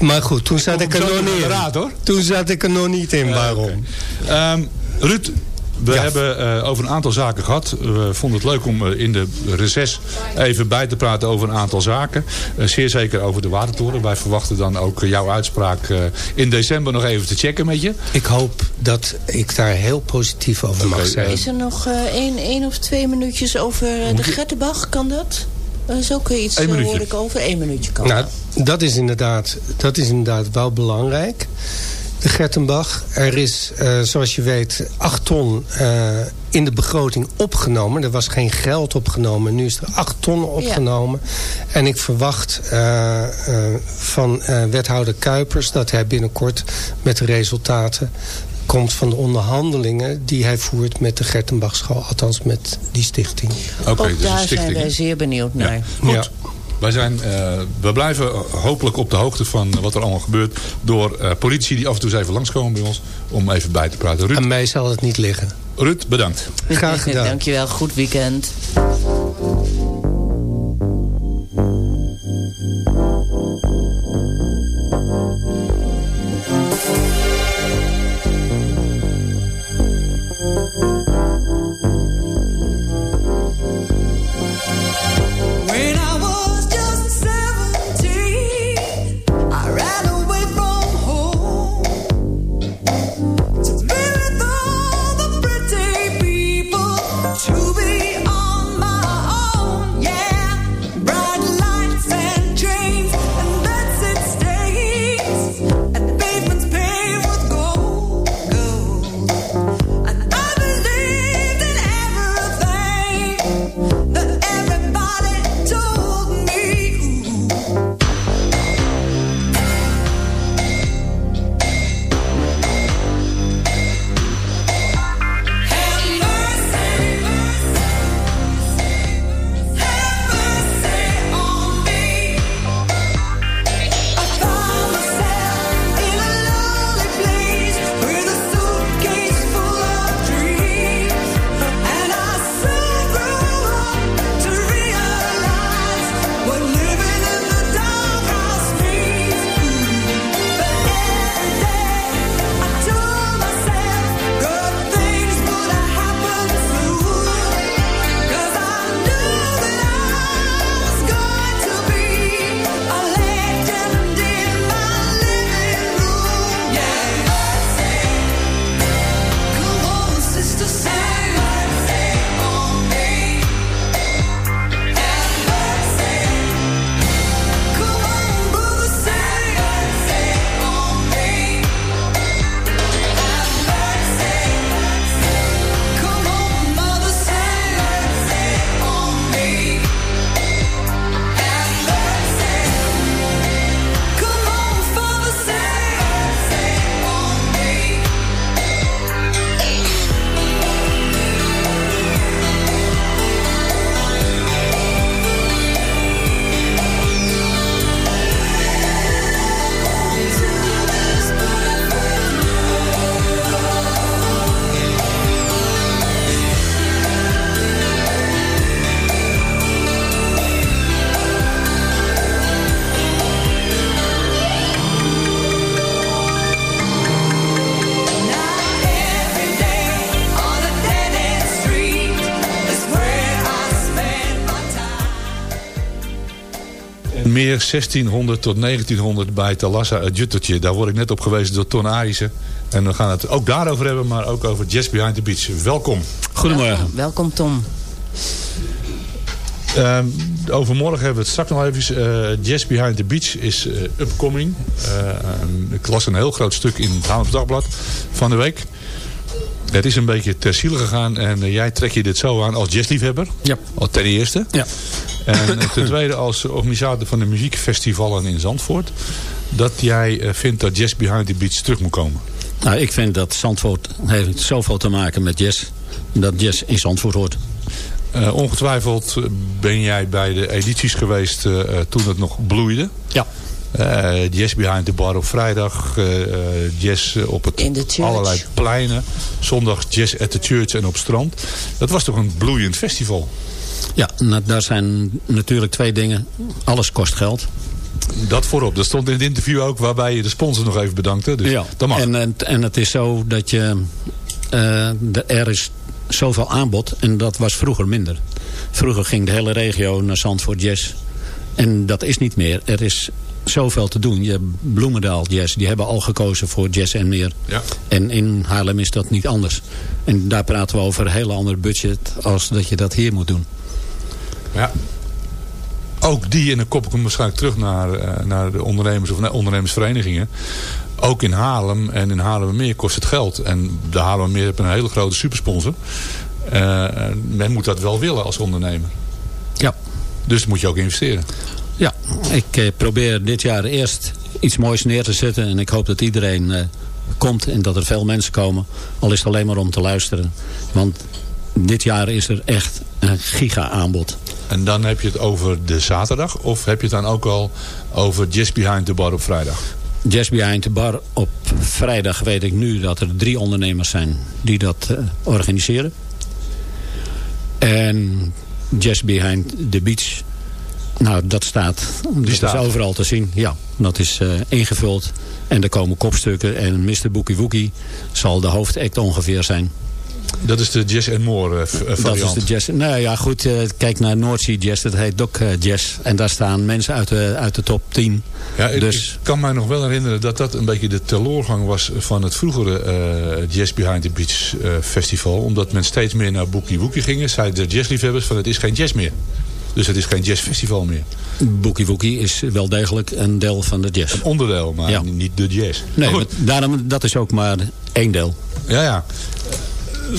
Maar goed, toen zat ik er nog niet in. raad, hoor. Toen zat ik er nog niet in, waarom? Ehm, Ruud, we Ja. hebben eh, over een aantal zaken gehad. We vonden het leuk om eh, in de reces even bij te praten over een aantal zaken. Eh, zeer zeker over de watertoren. Wij verwachten dan ook jouw uitspraak eh, in december nog even te checken met je. Ik hoop dat ik daar heel positief over mag zijn. Is er nog eh, één, één of twee minuutjes over de Gettenbach? Kan dat? Dat is ook weer iets, eh, hoor ik over. Eén minuutje kan Nou, dat is, inderdaad, dat is inderdaad wel belangrijk. De Gertenbach. Er is, eh, zoals je weet, 8 ton eh, in de begroting opgenomen. Er was geen geld opgenomen. Nu is er 8 ton opgenomen. En ik verwacht eh, eh, van eh, wethouder Kuipers... dat hij binnenkort met de resultaten komt van de onderhandelingen... die hij voert met de Gertenbachschool. Althans met die stichting. Oké, Ook dus een daar zijn stichting. wij hè? zeer benieuwd naar. Ja. Goed. Ja. Wij zijn, eh, we blijven hopelijk op de hoogte van wat er allemaal gebeurt... door eh, politie die af en toe eens even langskomen bij ons... om even bij te praten. Ruud, Aan mij zal het niet liggen. Ruud bedankt. Graag gedaan. Dankjewel, goed weekend. Meer 1600 tot 1900 bij Talassa, het Juttertje. Daar word ik net op gewezen door Ton Arissen. En we gaan het ook daarover hebben, maar ook over Jazz Behind the Beach. Welkom. Goedemorgen. Welkom, Tom. Ehm, overmorgen hebben we het straks nog even. eh Jazz Behind the Beach is eh, upcoming. Eh, ik las een heel groot stuk in het Haarlems Dagblad van de week. Het is een beetje ter ziele gegaan en eh, jij trek je dit zo aan als jazzliefhebber. Ja. Al ten eerste. Ja. En ten tweede als organisator van de muziekfestivalen in Zandvoort. dat jij eh, vindt dat Jazz Behind the Beats terug moet komen? Nou, ik vind dat Zandvoort heeft zoveel te maken met jazz. Dat jazz in Zandvoort hoort. Eh, ongetwijfeld eh, ben jij bij de edities geweest eh, eh, toen het nog bloeide. Ja. Eh, jazz Behind the Bar op vrijdag. eh, eh, jazz op het allerlei pleinen. Zondag Jazz at the Church en op strand. Dat was toch een bloeiend festival? Ja, nou, daar zijn natuurlijk twee dingen. Alles kost geld. Dat voorop. Dat stond in het interview ook waarbij je de sponsor nog even bedankte. Dus ja. dat mag. En, en, en het is zo dat je... eh, de, er is zoveel aanbod en dat was vroeger minder. Vroeger ging de hele regio naar Zandvoort Jazz. En dat is niet meer. Er is zoveel te doen. Je hebt Bloemendaal Jazz, die hebben al gekozen voor jazz en meer. Ja. En in Haarlem is dat niet anders. En daar praten we over een heel ander budget als dat je dat hier moet doen. Ja. Ook die, en dan kop ik hem waarschijnlijk terug naar, eh, naar de ondernemers of naar ondernemersverenigingen. Ook in Haarlem en in Haarlemmermeer kost het geld. En de Haarlemmermeer heeft een hele grote supersponsor. Eh, men moet dat wel willen als ondernemer. Ja. Dus moet je ook investeren. Ja, ik eh, probeer dit jaar eerst iets moois neer te zetten. En ik hoop dat iedereen eh, komt en dat er veel mensen komen. Al is het alleen maar om te luisteren. Want dit jaar is er echt een giga aanbod. En dan heb je het over de zaterdag. Of heb je het dan ook al over Just Behind the Bar op vrijdag? Jazz Behind the Bar op vrijdag weet ik nu dat er drie ondernemers zijn die dat eh, organiseren. En Jazz Behind the Beach, nou dat staat, dat staat. is overal te zien. Ja, dat is eh, ingevuld en er komen kopstukken en Mr. Bookie Wookie zal de hoofdact ongeveer zijn. Dat is de Jazz and More eh, v- eh, Dat variant. is de jazz. Nou ja, goed. kijk naar Noordzee Jazz. Dat heet ook eh, jazz. En daar staan mensen uit de, uit de top 10. Ja, ik, dus ik kan mij nog wel herinneren dat dat een beetje de teloorgang was van het vroegere eh, Jazz Behind the Beach festival. Omdat men steeds meer naar Bookie Wookie gingen. Zeiden de jazzliefhebbers van het is geen jazz meer. Dus het is geen jazzfestival meer. Bookie Wookie is wel degelijk een deel van de jazz. Een onderdeel, maar Ja. niet de jazz. Nee, Maar daarom, dat is ook maar één deel. ja, ja.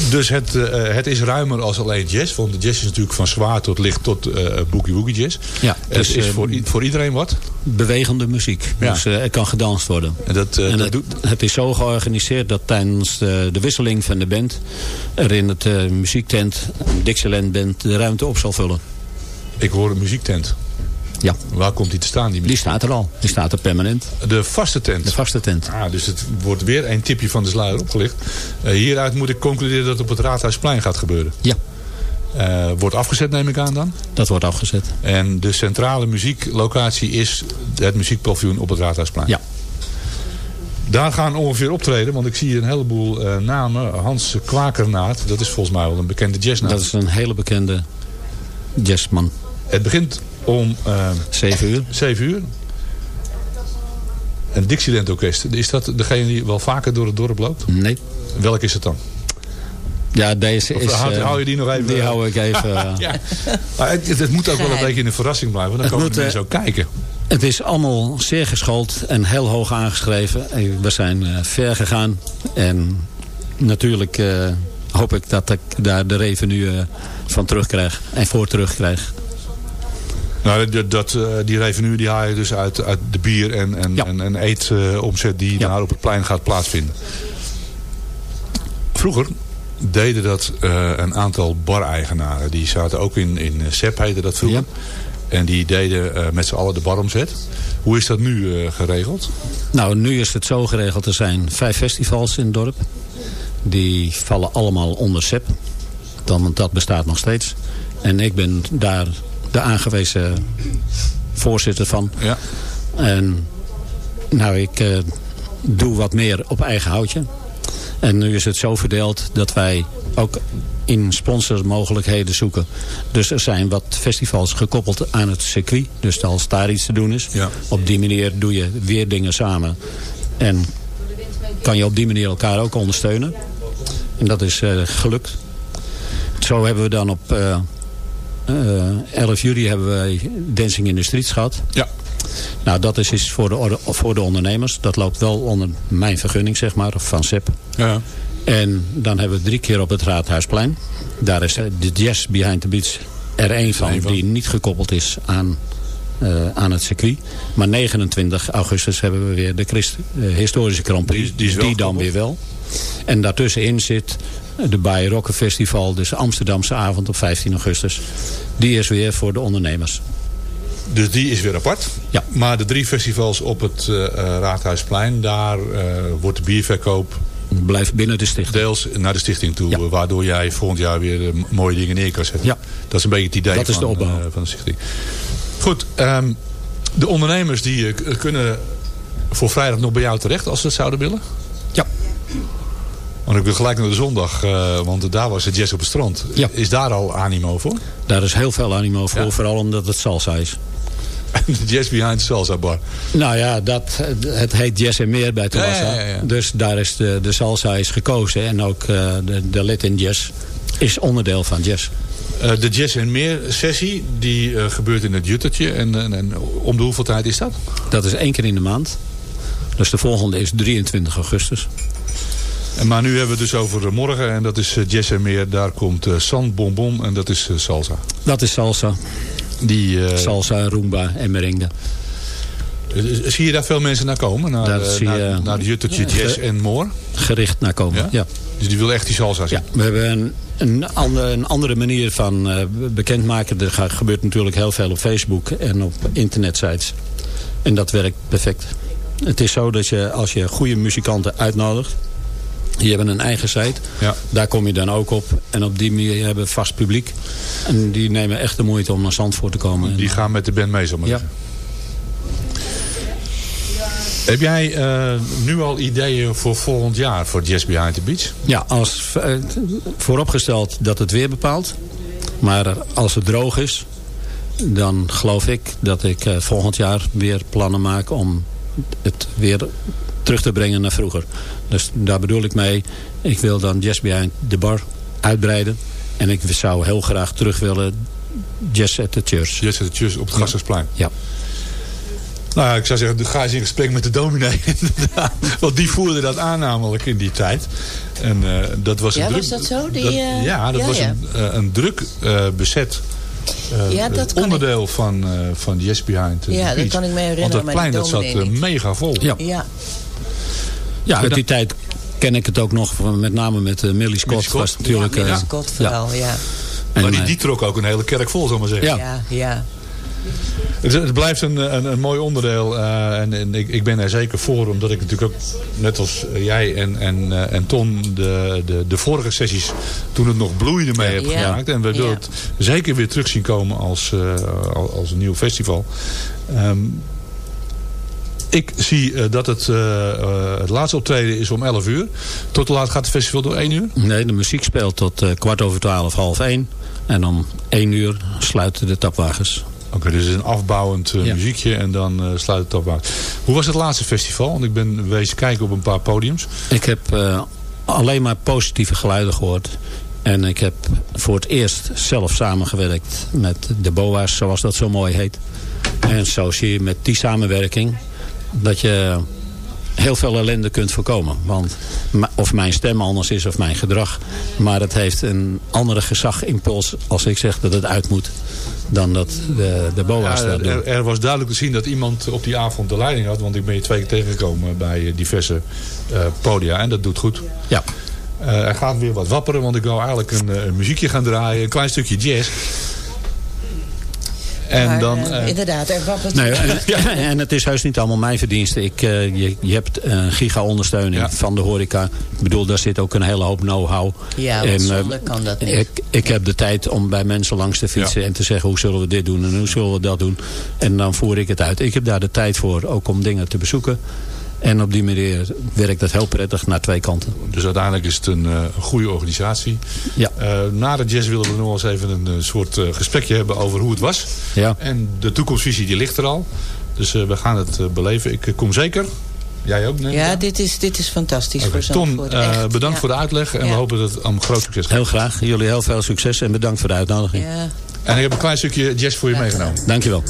Dus het, eh, het is ruimer als alleen jazz. Want de jazz is natuurlijk van zwaar tot licht tot eh Boogie Woogie jazz. Ja, het dus, is eh, voor, voor iedereen wat. Bewegende muziek. Ja. Dus eh, er kan gedanst worden. En dat, eh, en dat het, doet... het is zo georganiseerd dat tijdens de, de wisseling van de band... er in het eh, muziektent, Dixieland Band, de ruimte op zal vullen. Ik hoor een muziektent. Ja, Waar komt die te staan? Die die staat er al. Die staat er permanent. De vaste tent. De vaste tent. Ah, dus het wordt weer een tipje van de sluier opgelicht. Eh, hieruit moet ik concluderen dat het op het Raadhuisplein gaat gebeuren. Ja, Eh, wordt afgezet neem ik aan dan. dat wordt afgezet. En de centrale muzieklocatie is het muziekpaviljoen op het Raadhuisplein. Ja. Daar gaan ongeveer optreden, want ik zie een heleboel eh, namen. Hans Kwakernaat, dat is volgens mij wel een bekende jazznaam. Dat is een hele bekende jazzman. Het begint om eh, Zeven uur. 7 uur. Een Dixieland Orkest. Is dat degene die wel vaker door het dorp loopt? Nee. Welk is het dan? Ja, deze Of is... hou- eh, hou je die nog even- Die hou ik even... eh, Ja. Maar het, het moet ook wel een beetje een verrassing blijven. Dan komen de mensen eh, ook kijken. Het is allemaal zeer geschoold en heel hoog aangeschreven. En We zijn eh, ver gegaan. En natuurlijk eh, hoop ik dat ik daar de revenue eh, van terugkrijg. En voor terugkrijg. Nou, dat, dat, eh, die revenue die haal je dus uit, uit de bier en, en, Ja. en, en eetomzet die Ja. daar op het plein gaat plaatsvinden. Vroeger deden dat eh, een aantal bar-eigenaren. Die zaten ook in, in SEP, heette dat vroeger. En die deden eh, met z'n allen de baromzet. Hoe is dat nu eh, geregeld? Nou, nu is het zo geregeld. Er zijn vijf festivals in het dorp. Die vallen allemaal onder SEP. Dan, want dat bestaat nog steeds. En ik ben daar de aangewezen voorzitter van. Ja. En nou, ik eh, doe wat meer op eigen houtje. En nu is het zo verdeeld dat wij ook in sponsormogelijkheden zoeken. Dus er zijn wat festivals gekoppeld aan het circuit. Dus als daar iets te doen is. Ja. Op die manier doe je weer dingen samen. En kan je op die manier elkaar ook ondersteunen. En dat is eh, gelukt. Zo hebben we dan op eh, 11 juli hebben wij Dancing in the Streets gehad. Ja. Nou, dat is, is voor, de, orde- voor de ondernemers. Dat loopt wel onder mijn vergunning, zeg maar, van SEP. ja. En dan hebben we drie keer op het Raadhuisplein. Daar is eh, de Jazz Behind the Beats er één van, die niet gekoppeld is aan eh, aan het circuit. Maar 29 augustus hebben we weer de Christ, eh, historische Grand Prix. Die- dan weer wel. En daartussenin zit de Bayer Rocken Festival. Dus de Amsterdamse avond op 15 augustus. Die is weer voor de ondernemers. Dus die is weer apart. Ja. Maar de drie festivals op het eh, eh, Raadhuisplein, daar eh, wordt de bierverkoop Blijft binnen de stichting. deels naar de stichting toe. Ja. Waardoor jij volgend jaar weer mooie dingen neer kan zetten. Ja. Dat is een beetje het idee Dat is van, de opbouw. van de stichting. Goed, ehm, de ondernemers die kunnen voor vrijdag nog bij jou terecht als ze het zouden willen? Want ik wil gelijk naar de zondag, eh, want daar was het jazz op het strand. Ja. Is daar al animo voor? Daar is heel veel animo voor. Ja. Vooral omdat het salsa is. de jazz behind the salsa bar. Nou ja, dat, het heet Jazz en meer bij. Ja, ja. Dus daar is de, de salsa is gekozen. En ook eh, de, de Latin Jazz is onderdeel van jazz. Eh, de Jazz en Meer sessie, die gebeurt in het Juttertje. En, en, en om de hoeveel tijd is dat? Dat is één keer in de maand. Dus de volgende is 23 augustus. Maar nu hebben we het dus over morgen. En dat is eh, Jazz en Meer. Daar komt eh San Bonbon en dat is eh, salsa. Dat is salsa. Die, eh, Salsa, rumba en merengue. eh, zie je daar veel mensen naar komen? Naar, Daar eh, zie naar, je- naar de Juttertje Jazz en More? Gericht naar komen. Ja? Ja? Dus die wil echt die salsa zien. Ja, we hebben een, een, andere, een andere manier van eh, bekendmaken. Er gebeurt natuurlijk heel veel op Facebook en op internetsites. En dat werkt perfect. Het is zo dat je als je goede muzikanten uitnodigt. Die hebben een eigen site. Ja. Daar kom je dan ook op. En op die manier hebben we vast publiek. En die nemen echt de moeite om naar Zandvoort te komen. Die gaan met de band mee, ik maar Ja. Heb jij eh, nu al ideeën voor volgend jaar voor Jazz Behind the Beach? Ja, als, eh, vooropgesteld dat het weer bepaalt. Maar als het droog is, dan geloof ik dat ik eh, volgend jaar weer plannen maak om het weer terug te brengen naar vroeger. Dus daar bedoel ik mee, ik wil dan Jazz Behind the Bar uitbreiden. En ik zou heel graag terug willen Jazz at the Church. Jazz at the Church op het Gasthuisplein. Ja. Nou, ja, ik zou zeggen, ga eens in gesprek met de dominee. inderdaad. Want die voerde dat aan namelijk in die tijd. En eh, dat was Ja, een druk... was dat zo? Die, eh, ja, dat ja, was ja. Een, eh, een druk eh, bezet eh, Ja, dat kan onderdeel van, eh van Yes Behind the Ja, dat kan ik me herinneren, Want dat plein dat zat mega vol. Ja. Ja, Ja, uit die tijd ken ik het ook nog, van- met name met eh, Millie Scott. Scott. Was natuurlijk, ja, eh, Scott vooral, ja. en, Maar die, eh, die trok ook een hele kerk vol, zal ik maar zeggen. Ja. Ja, ja. Het, het blijft een, een, een mooi onderdeel. eh, en en ik, ik ben er zeker voor. Omdat ik natuurlijk ook, net als jij en, en, eh, en Ton, de, de, de vorige sessies, toen het nog bloeide mee heb Ja. gemaakt. En we willen Ja. het zeker weer terug zien komen als, eh, als, als een nieuw festival. Ehm, ik zie eh, dat het, eh, eh, het laatste optreden is om 11 uur. Tot hoe laat gaat het festival door 1 uur? Nee, de muziek speelt tot kwart over twaalf, half één. En om één uur sluiten de tapwagens. Oké, dus het is een afbouwend Ja. muziekje en dan eh, sluit het aan. Hoe was het laatste festival? Want ik ben wezen kijken op een paar podiums. Ik heb alleen maar positieve geluiden gehoord. En ik heb voor het eerst zelf samengewerkt met de BOA's, zoals dat zo mooi heet. En zo zie je met die samenwerking dat je heel veel ellende kunt voorkomen. Want of mijn stem anders is of mijn gedrag. Maar het heeft een andere gezagimpuls als ik zeg dat het uit moet. Dan dat de, de BOA's Ja, dat doen. er, er was duidelijk te zien dat iemand op die avond de leiding had. Want ik ben je twee keer tegengekomen bij eh, diverse eh, podia. En dat doet goed. Ja. Eh, er gaat weer wat wapperen. Want ik wou eigenlijk een, een muziekje gaan draaien. Een klein stukje jazz. En maar, dan... eh, eh, inderdaad, er wappert... Nee, en, en het is heus niet allemaal mijn verdienste. Ik, eh, je, je hebt een giga-ondersteuning Ja. van de horeca. Ik bedoel, daar zit ook een hele hoop know-how. Ja, En, eh, zonder kan dat niet. Ik, ik heb de tijd om bij mensen langs te fietsen Ja. en te zeggen hoe zullen we dit doen en hoe zullen we dat doen. En dan voer ik het uit. Ik heb daar de tijd voor, ook om dingen te bezoeken. En op die manier werkt dat heel prettig naar twee kanten. Dus uiteindelijk is het een eh, goede organisatie. Ja. Eh, na de jazz willen we nog eens even een eh, soort eh, gesprekje hebben over hoe het was. Ja. En de toekomstvisie die ligt er al. Dus we gaan het beleven. Ik kom zeker. Jij ook? Ja, dit is, dit is fantastisch Oké, voor Ton, eh, bedankt Ja. voor de uitleg. En we hopen dat het een groot succes gaat. Heel graag. Jullie heel veel succes en bedankt voor de uitnodiging. Ja. En ik heb een klein stukje jazz voor je meegenomen. Dankjewel.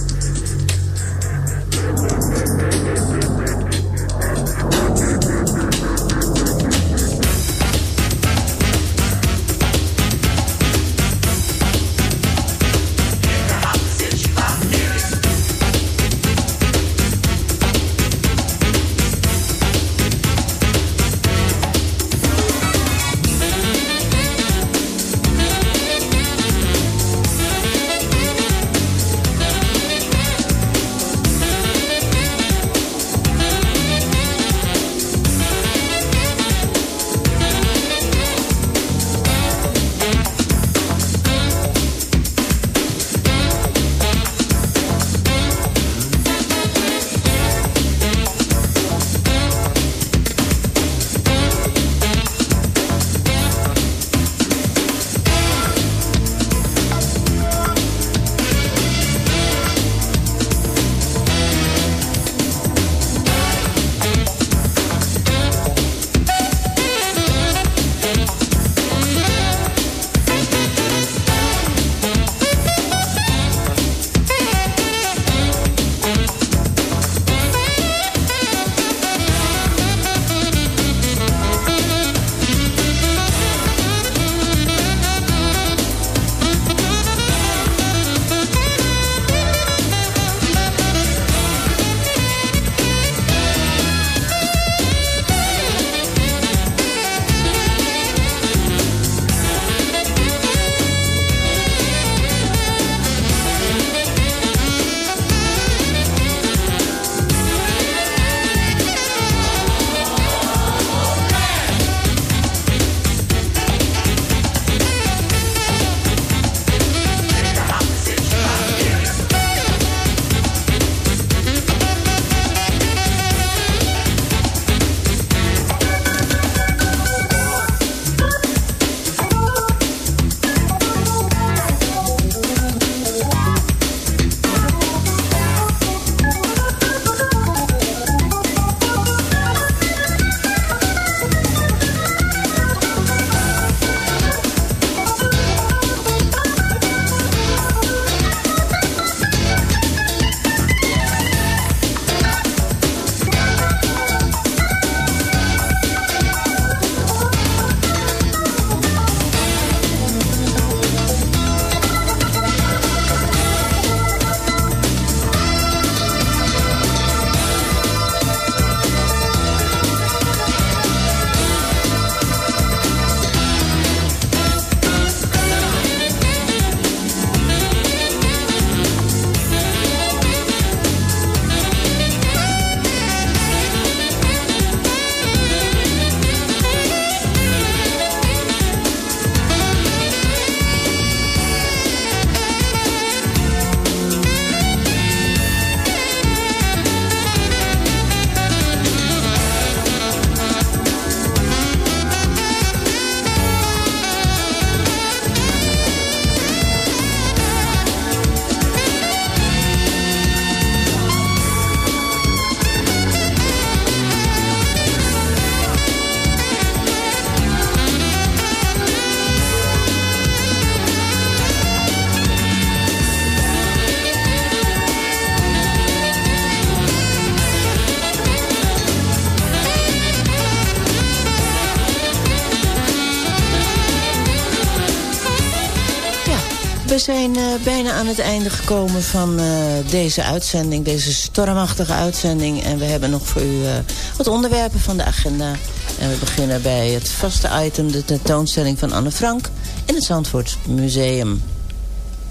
Bijna aan het einde gekomen van eh, deze uitzending, deze stormachtige uitzending. En we hebben nog voor u eh, wat onderwerpen van de agenda. En we beginnen bij het vaste item, de tentoonstelling van Anne Frank in het Zandvoort Museum.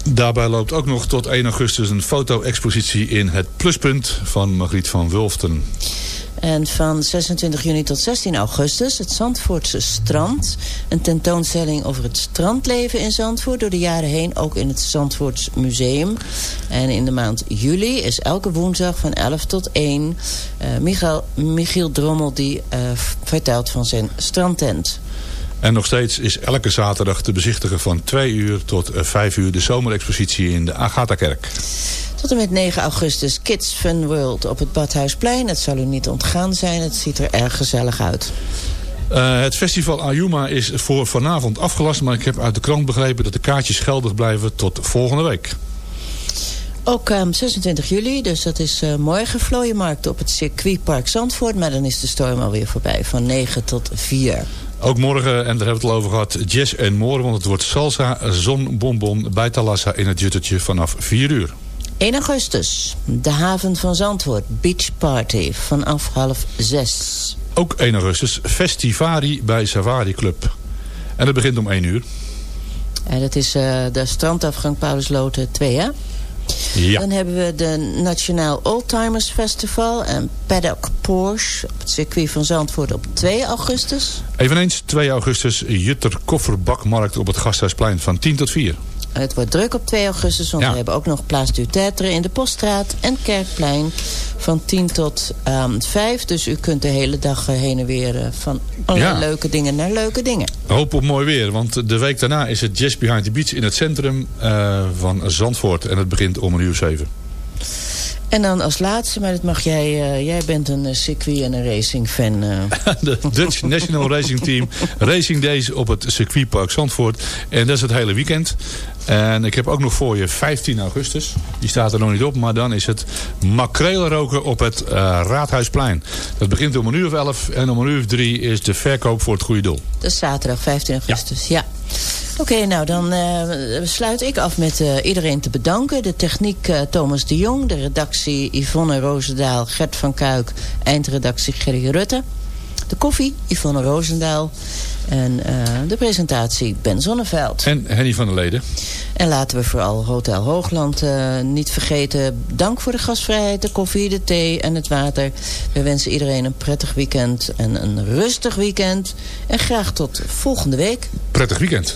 Daarbij loopt ook nog tot 1 augustus een foto-expositie in het Pluspunt van Margriet van Wulften. En van 26 juni tot 16 augustus het Zandvoortse strand. Een tentoonstelling over het strandleven in Zandvoort. Door de jaren heen ook in het Zandvoorts Museum. En in de maand juli is elke woensdag van 11 tot 1... eh, Michael, Michiel Drommel die eh, vertelt van zijn strandtent. En nog steeds is elke zaterdag te bezichtigen van 2 uur tot eh, 5 uur de zomerexpositie in de Agatha-kerk. Tot en met 9 augustus Kids Fun World op het Badhuisplein. Het zal u niet ontgaan zijn, het ziet er erg gezellig uit. Eh, het festival Ayuma is voor vanavond afgelast, maar ik heb uit de krant begrepen dat de kaartjes geldig blijven tot volgende week. Ook ehm, 26 juli, dus dat is eh, morgen vlooienmarkt op het circuitpark Zandvoort. Maar dan is de storm alweer voorbij, van 9 tot 4. Ook morgen, en daar hebben we het al over gehad, jazz en more. Want het wordt salsa, zonbonbon bij Talassa in het Juttertje vanaf 4 uur. 1 augustus, de haven van Zandvoort, Beach Party, vanaf half 6. Ook 1 augustus, Festivari bij Savari Club. En dat begint om 1 uur. En dat is eh, de strandafgang Paulusloten 2, hè? Ja. Dan hebben we de Nationaal Oldtimers Festival en Paddock Porsche op het circuit van Zandvoort op 2 augustus. Eveneens 2 augustus, Jutter Kofferbakmarkt op het Gasthuisplein van 10 tot 4. Het wordt druk op 2 augustus, want Ja. we hebben ook nog Place du Tertre in de Poststraat en Kerkplein van 10 tot ehm 5. Dus u kunt de hele dag eh, heen en weer eh, van allerlei Ja. leuke dingen naar leuke dingen. Hoop op mooi weer, want de week daarna is het Jazz Behind the Beach in het centrum eh, van Zandvoort. En het begint om een uur 7. En dan als laatste, maar dat mag jij, jij bent een circuit- en een racing fan. eh. De Dutch National Racing Team Racing Days op het circuitpark Zandvoort. En dat is het hele weekend. En ik heb ook nog voor je 15 augustus. Die staat er nog niet op, maar dan is het makreelroken op het eh, Raadhuisplein. Dat begint om een uur of 11 en om een uur of 3 is de verkoop voor het goede doel. Dat is zaterdag 15 augustus, ja. Oké, nou dan eh, sluit ik af met eh, iedereen te bedanken. De techniek Thomas de Jong, de redactie Yvonne Roosendaal, Gert van Kuik, eindredactie Gerry Rutte. De koffie Yvonne Roosendaal en eh, de presentatie Ben Zonneveld. En Henny van der Leden. En laten we vooral Hotel Hoogland eh, niet vergeten. Dank voor de gastvrijheid, de koffie, de thee en het water. We wensen iedereen een prettig weekend en een rustig weekend. En graag tot volgende week. Prettig weekend.